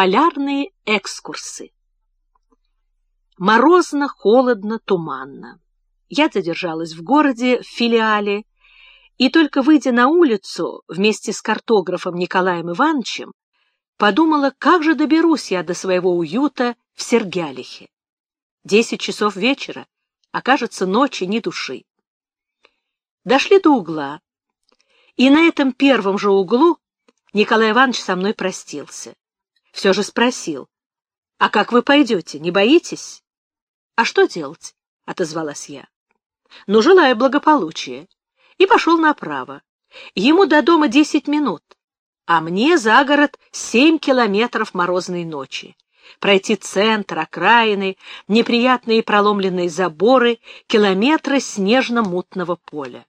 Полярные экскурсы. Морозно, холодно, туманно. Я задержалась в городе, в филиале, и только выйдя на улицу вместе с картографом Николаем Ивановичем, подумала, как же доберусь я до своего уюта в Сергялихе. Десять часов вечера, окажется ночи ни души. Дошли до угла, и на этом первом же углу Николай Иванович со мной простился. Все же спросил, «А как вы пойдете, не боитесь?» «А что делать?» — отозвалась я. «Ну, желаю благополучия». И пошел направо. Ему до дома десять минут, а мне за город семь километров морозной ночи. Пройти центр, окраины, неприятные проломленные заборы, километры снежно-мутного поля.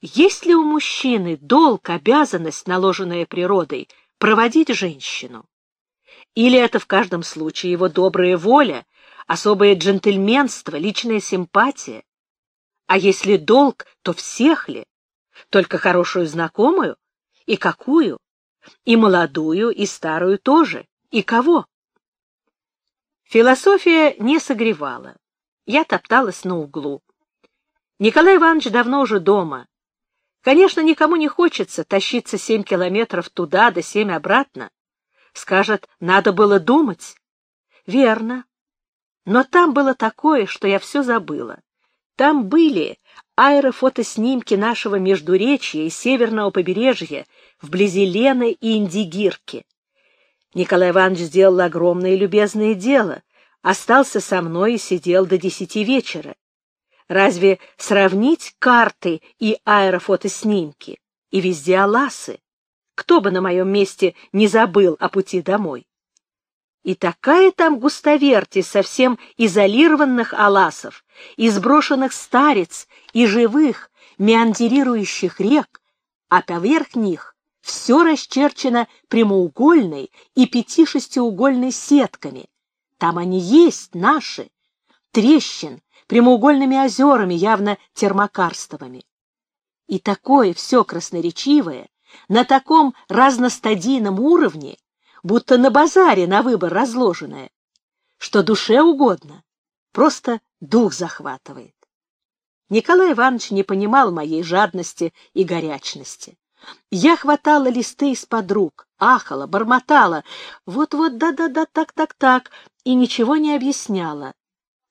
Есть ли у мужчины долг, обязанность, наложенная природой, проводить женщину? Или это в каждом случае его добрая воля, особое джентльменство, личная симпатия. А если долг, то всех ли? Только хорошую знакомую? И какую? И молодую, и старую тоже. И кого? Философия не согревала. Я топталась на углу. Николай Иванович давно уже дома. Конечно, никому не хочется тащиться семь километров туда да семь обратно. Скажет, надо было думать. Верно. Но там было такое, что я все забыла. Там были аэрофотоснимки нашего Междуречья и Северного побережья вблизи Лены и Индигирки. Николай Иванович сделал огромное любезное дело, остался со мной и сидел до десяти вечера. Разве сравнить карты и аэрофотоснимки? И везде аласы. Кто бы на моем месте не забыл о пути домой? И такая там густоверть из совсем изолированных аласов, из брошенных старец и живых, меандерирующих рек, а поверх них все расчерчено прямоугольной и пяти-шестиугольной сетками. Там они есть, наши, трещин, прямоугольными озерами, явно термокарстовыми. И такое все красноречивое, на таком разностадийном уровне, будто на базаре на выбор разложенное, что душе угодно, просто дух захватывает. Николай Иванович не понимал моей жадности и горячности. Я хватала листы из-под рук, ахала, бормотала, вот-вот, да-да-да, так-так-так, и ничего не объясняла.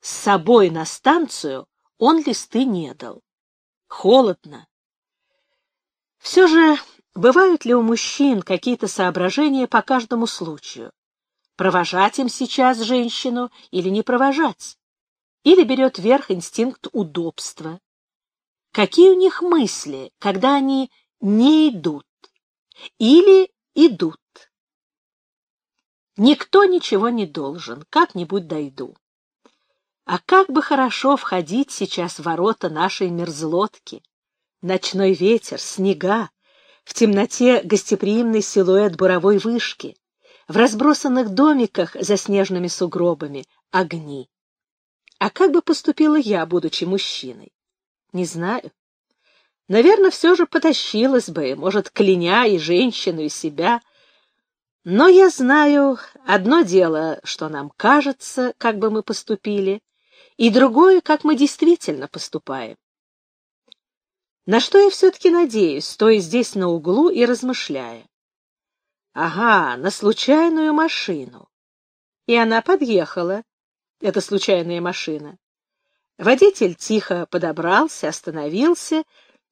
С собой на станцию он листы не дал. Холодно. Все же Бывают ли у мужчин какие-то соображения по каждому случаю? Провожать им сейчас женщину или не провожать? Или берет верх инстинкт удобства? Какие у них мысли, когда они не идут? Или идут? Никто ничего не должен, как-нибудь дойду. А как бы хорошо входить сейчас в ворота нашей мерзлотки. Ночной ветер, снега, в темноте гостеприимный силуэт буровой вышки, в разбросанных домиках за снежными сугробами огни. А как бы поступила я, будучи мужчиной? Не знаю. Наверное, все же потащилась бы, может, кляня и женщину, и себя. Но я знаю, одно дело, что нам кажется, как бы мы поступили, и другое, как мы действительно поступаем. На что я все-таки надеюсь, стоя здесь на углу и размышляя? Ага, на случайную машину. И она подъехала, эта случайная машина. Водитель тихо подобрался, остановился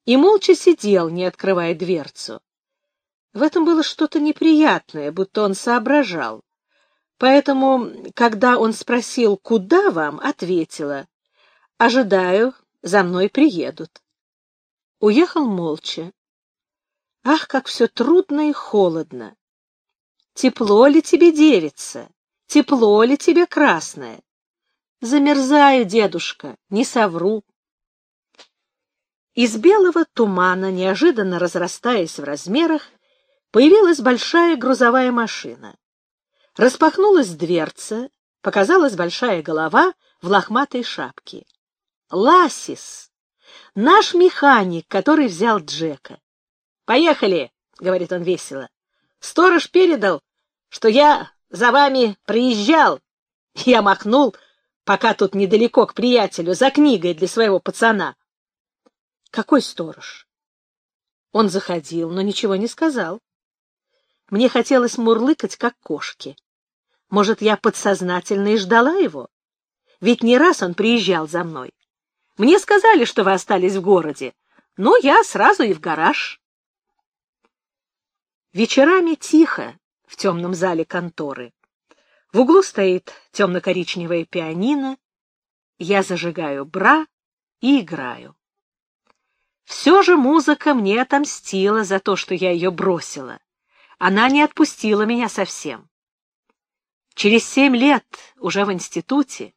и молча сидел, не открывая дверцу. В этом было что-то неприятное, будто он соображал. Поэтому, когда он спросил, куда вам, ответила, ожидаю, за мной приедут. Уехал молча. Ах, как все трудно и холодно! Тепло ли тебе, девица? Тепло ли тебе, красное? Замерзаю, дедушка, не совру. Из белого тумана, неожиданно разрастаясь в размерах, появилась большая грузовая машина. Распахнулась дверца, показалась большая голова в лохматой шапке. «Ласис!» Наш механик, который взял Джека. «Поехали!» — говорит он весело. «Сторож передал, что я за вами приезжал. Я махнул, пока тут недалеко к приятелю, за книгой для своего пацана. Какой сторож? Он заходил, но ничего не сказал. Мне хотелось мурлыкать, как кошки. Может, я подсознательно и ждала его? Ведь не раз он приезжал за мной. Мне сказали, что вы остались в городе, но я сразу и в гараж. Вечерами тихо в темном зале конторы. В углу стоит темно-коричневое пианино. Я зажигаю бра и играю. Все же музыка мне отомстила за то, что я ее бросила. Она не отпустила меня совсем. Через семь лет, уже в институте,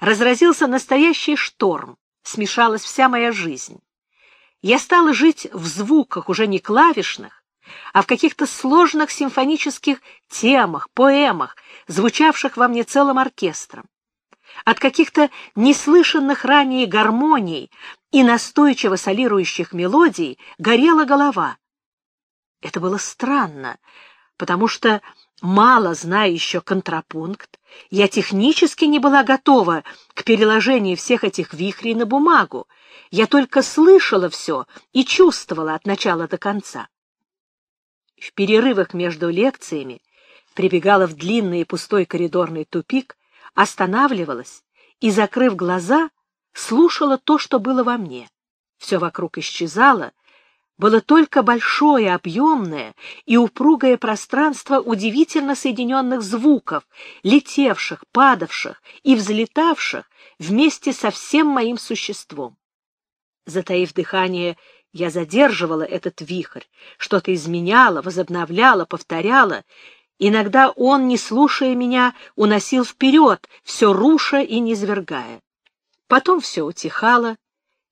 разразился настоящий шторм, смешалась вся моя жизнь. Я стала жить в звуках, уже не клавишных, а в каких-то сложных симфонических темах, поэмах, звучавших во мне целым оркестром. От каких-то неслышанных ранее гармоний и настойчиво солирующих мелодий горела голова. Это было странно, потому что, мало зная еще контрапункт, я технически не была готова к переложению всех этих вихрей на бумагу. Я только слышала все и чувствовала от начала до конца. В перерывах между лекциями прибегала в длинный и пустой коридорный тупик, останавливалась и, закрыв глаза, слушала то, что было во мне. Все вокруг исчезало, было только большое, объемное и упругое пространство удивительно соединенных звуков, летевших, падавших и взлетавших вместе со всем моим существом. Затаив дыхание, я задерживала этот вихрь, что-то изменяла, возобновляла, повторяла. Иногда он, не слушая меня, уносил вперед, все руша и низвергая. Потом все утихало,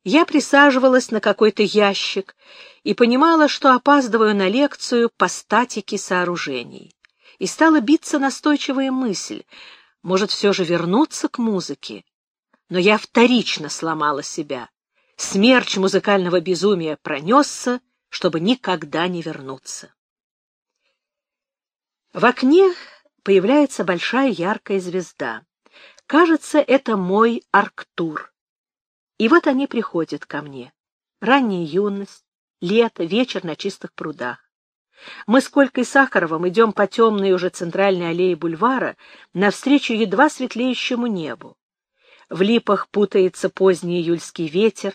я присаживалась на какой-то ящик и понимала, что опаздываю на лекцию по статике сооружений. И стала биться настойчивая мысль, может, все же вернуться к музыке. Но я вторично сломала себя. Смерч музыкального безумия пронесся, чтобы никогда не вернуться. В окне появляется большая яркая звезда. Кажется, это мой Арктур. И вот они приходят ко мне. Ранняя юность, лето, вечер на чистых прудах. Мы с Колькой Сахаровым идем по темной уже центральной аллее бульвара навстречу едва светлеющему небу. В липах путается поздний июльский ветер,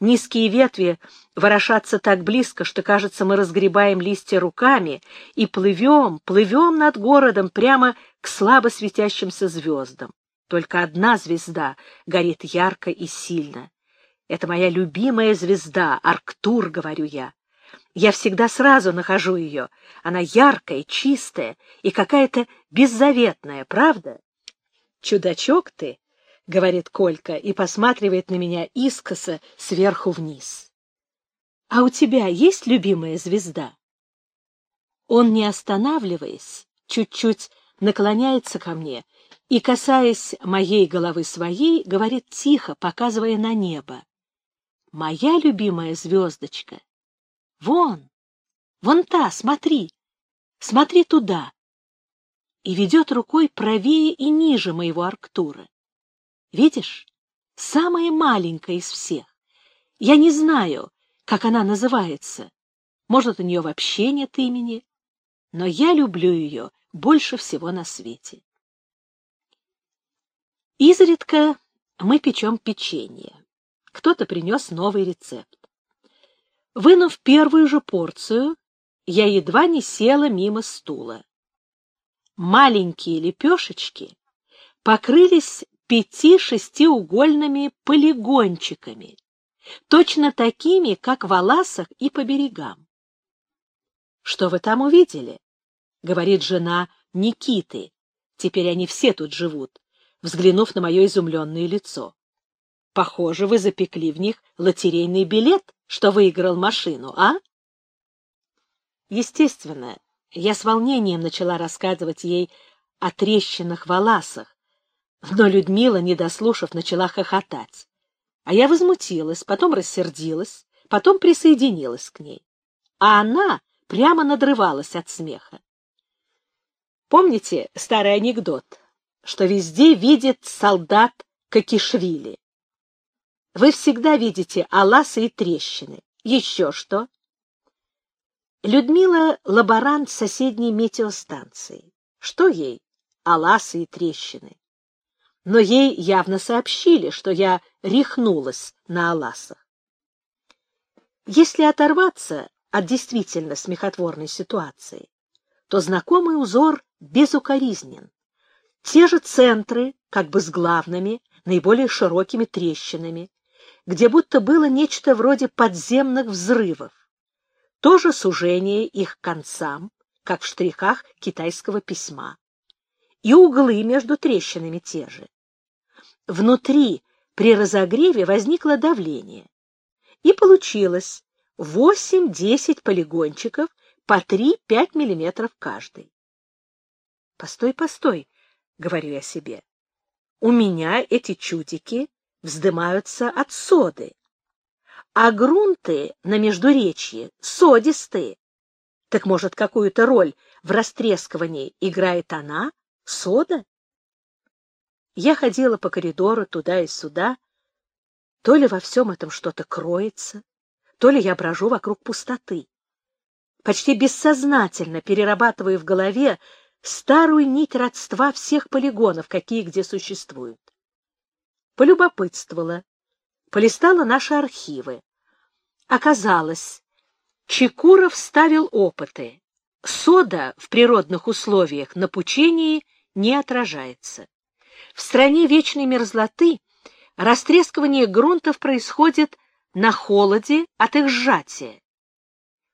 низкие ветви ворошатся так близко, что, кажется, мы разгребаем листья руками и плывем, плывем над городом прямо к слабо светящимся звездам. Только одна звезда горит ярко и сильно. Это моя любимая звезда, Арктур, говорю я. Я всегда сразу нахожу ее. Она яркая, чистая и какая-то беззаветная, правда? Чудачок ты, — говорит Колька и посматривает на меня искоса сверху вниз. А у тебя есть любимая звезда? Он, не останавливаясь, чуть-чуть наклоняется ко мне и, касаясь моей головы своей, говорит тихо, показывая на небо. «Моя любимая звездочка! Вон, вон та, смотри, смотри туда!» И ведет рукой правее и ниже моего Арктура. Видишь, самая маленькая из всех. Я не знаю, как она называется. Может, у нее вообще нет имени, но я люблю ее больше всего на свете. Изредка мы печем печенье. Кто-то принес новый рецепт. Вынув первую же порцию, я едва не села мимо стула. Маленькие лепешечки покрылись пяти-шестиугольными полигончиками, точно такими, как в Аласах и по берегам. — Что вы там увидели? — говорит жена Никиты. Теперь они все тут живут взглянув на мое изумленное лицо. — Похоже, вы запекли в них лотерейный билет, что выиграл машину, а? Естественно, я с волнением начала рассказывать ей о трещинах в волосах, но Людмила, не дослушав, начала хохотать. А я возмутилась, потом рассердилась, потом присоединилась к ней. А она прямо надрывалась от смеха. Помните старый анекдот, что везде видит солдат Кокишвили? Вы всегда видите аласы и трещины. Еще что? Людмила — лаборант соседней метеостанции. Что ей? Аласы и трещины. Но ей явно сообщили, что я рехнулась на аласах. Если оторваться от действительно смехотворной ситуации, то знакомый узор безукоризнен. Те же центры, как бы с главными, наиболее широкими трещинами, где будто было нечто вроде подземных взрывов то же сужение их концам, как в штрихах китайского письма. И углы между трещинами те же. Внутри при разогреве возникло давление. И получилось 8-10 полигончиков по 3-5 мм каждый. «Постой, постой», — говорю я себе, — «у меня эти чудики вздымаются от соды, а грунты на Междуречье содистые. Так, может, какую-то роль в растрескивании играет она, сода? Я ходила по коридору туда и сюда. То ли во всем этом что-то кроется, то ли я брожу вокруг пустоты. Почти бессознательно перерабатываю в голове старую нить родства всех полигонов, какие где существуют. Полюбопытствовала, полистала наши архивы. Оказалось, Чекуров ставил опыты. Сода в природных условиях на пучении не отражается. В стране вечной мерзлоты растрескивание грунтов происходит на холоде от их сжатия.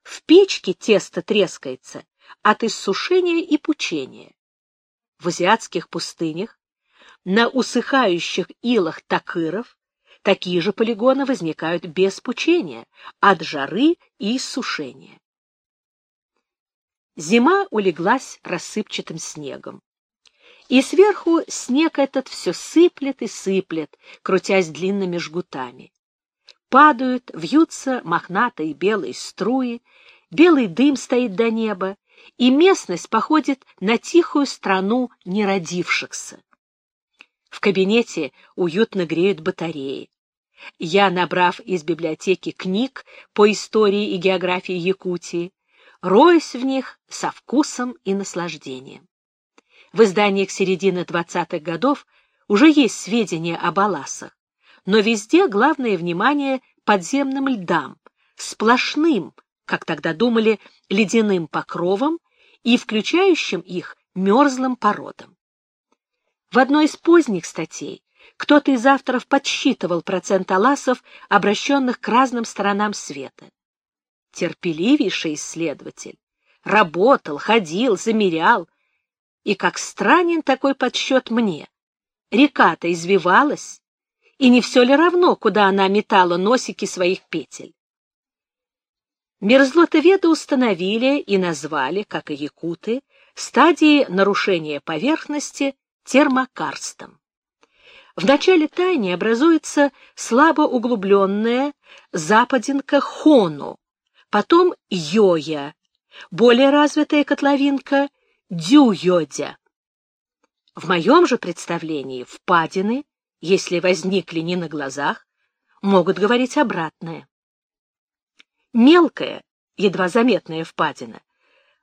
В печке тесто трескается от иссушения и пучения. В азиатских пустынях на усыхающих илах такыров Такие же полигоны возникают без пучения, от жары и иссушения. Зима улеглась рассыпчатым снегом. И сверху снег этот все сыплет и сыплет, крутясь длинными жгутами. Падают, вьются мохнатые белые струи, белый дым стоит до неба, и местность походит на тихую страну неродившихся. В кабинете уютно греют батареи. Я, набрав из библиотеки книг по истории и географии Якутии, роюсь в них со вкусом и наслаждением. В изданиях середины 20-х годов уже есть сведения об Аласах, но везде главное внимание подземным льдам, сплошным, как тогда думали, ледяным покровом и включающим их мерзлым породам. В одной из поздних статей кто-то из авторов подсчитывал процент аласов, обращенных к разным сторонам света. Терпеливейший исследователь. Работал, ходил, замерял. И как странен такой подсчет мне. Река-то извивалась, и не все ли равно, куда она метала носики своих петель? Мерзлотоведы установили и назвали, как и якуты, стадии нарушения поверхности термокарстом. В начале тайни образуется слабо углубленная западинка Хону, потом Йоя, более развитая котловинка Дюйодя. В моем же представлении впадины, если возникли не на глазах, могут говорить обратное. Мелкая, едва заметная впадина,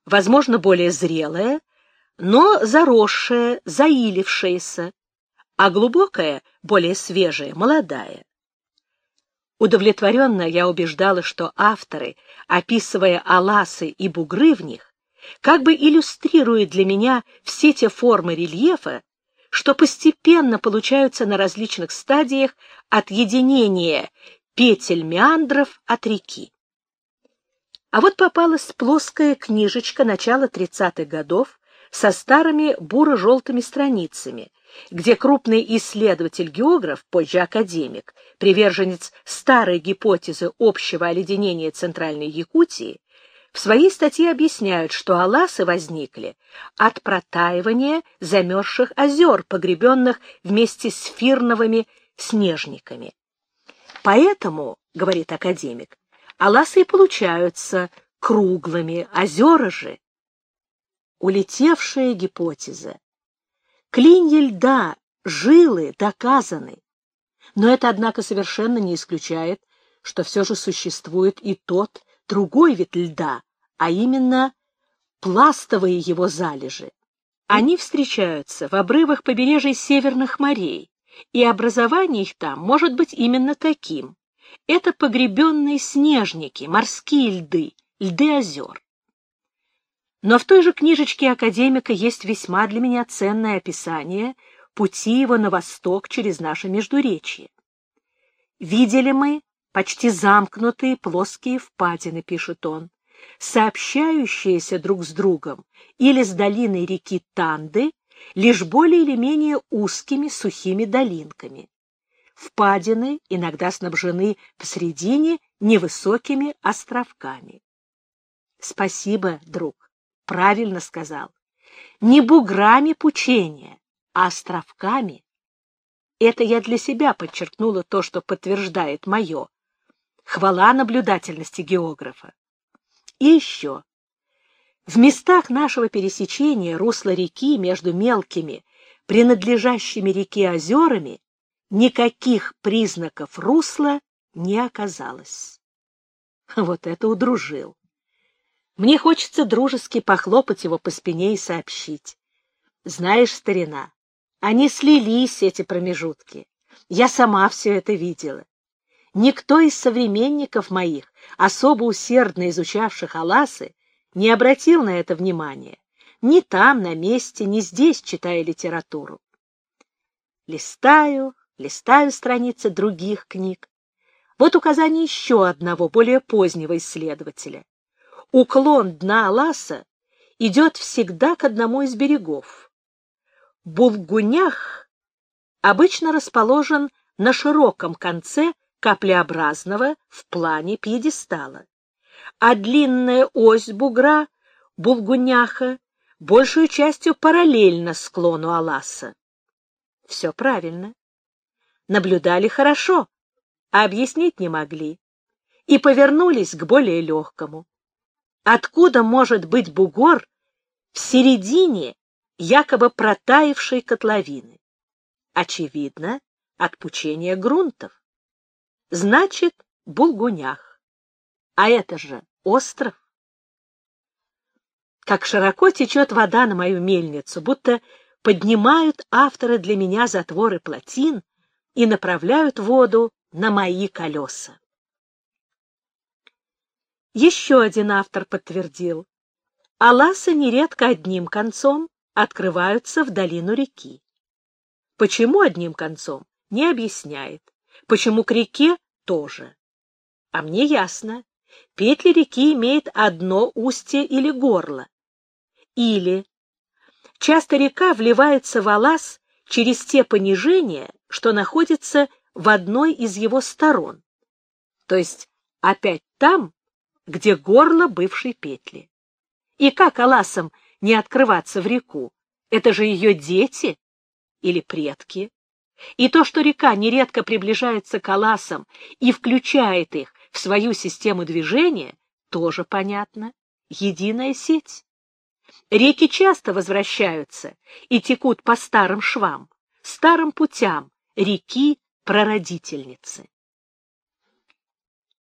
возможно, более зрелая, но заросшая, заилившаяся, а глубокая, более свежая, молодая. Удовлетворенно я убеждала, что авторы, описывая аласы и бугры в них, как бы иллюстрируют для меня все те формы рельефа, что постепенно получаются на различных стадиях отъединения петель меандров от реки. А вот попалась плоская книжечка начала 30-х годов со старыми буро-желтыми страницами, где крупный исследователь-географ, позже академик, приверженец старой гипотезы общего оледенения Центральной Якутии, в своей статье объясняют, что аласы возникли от протаивания замерзших озер, погребенных вместе с фирновыми снежниками. Поэтому, говорит академик, аласы получаются круглыми, озера же улетевшая гипотеза. Клинья льда, жилы доказаны. Но это, однако, совершенно не исключает, что все же существует и тот другой вид льда, а именно пластовые его залежи. Они встречаются в обрывах побережья северных морей, и образование их там может быть именно таким. Это погребенные снежники, морские льды, льды озер. Но в той же книжечке академика есть весьма для меня ценное описание пути его на восток через наше Междуречье. Видели мы почти замкнутые плоские впадины, пишет он, сообщающиеся друг с другом или с долиной реки Танды, лишь более или менее узкими сухими долинками. Впадины иногда снабжены посредине невысокими островками. Спасибо, друг, правильно сказал. Не буграми пучения, а островками. Это я для себя подчеркнула то, что подтверждает мое. Хвала наблюдательности географа. И еще. В местах нашего пересечения русла реки между мелкими, принадлежащими реке озерами, никаких признаков русла не оказалось. Вот это удружил. Мне хочется дружески похлопать его по спине и сообщить. Знаешь, старина, они слились, эти промежутки. Я сама все это видела. Никто из современников моих, особо усердно изучавших Аласы, не обратил на это внимания. Ни там, на месте, ни здесь, читая литературу. Листаю, листаю страницы других книг. Вот указание еще одного, более позднего исследователя уклон дна Аласа идет всегда к одному из берегов. Булгунях обычно расположен на широком конце каплеобразного в плане пьедестала, а длинная ось бугра Булгуняха большую частью параллельно склону Аласа. Все правильно. Наблюдали хорошо, а объяснить не могли, и повернулись к более легкому. Откуда может быть бугор в середине якобы протаившей котловины? Очевидно, от пучения грунтов. Значит, Булгунях. А это же остров. Как широко течет вода на мою мельницу, будто поднимают авторы для меня затворы плотин и направляют воду на мои колеса. Еще один автор подтвердил. Аласы нередко одним концом открываются в долину реки. Почему одним концом, не объясняет. Почему к реке тоже. А мне ясно. Петли реки имеют одно устье или горло. Или часто река вливается в Алас через те понижения, что находятся в одной из его сторон. То есть опять там, где горло бывшей петли. И как аласам не открываться в реку? Это же ее дети или предки. И то, что река нередко приближается к аласам и включает их в свою систему движения, тоже понятно. Единая сеть. Реки часто возвращаются и текут по старым швам, старым путям реки-прародительницы.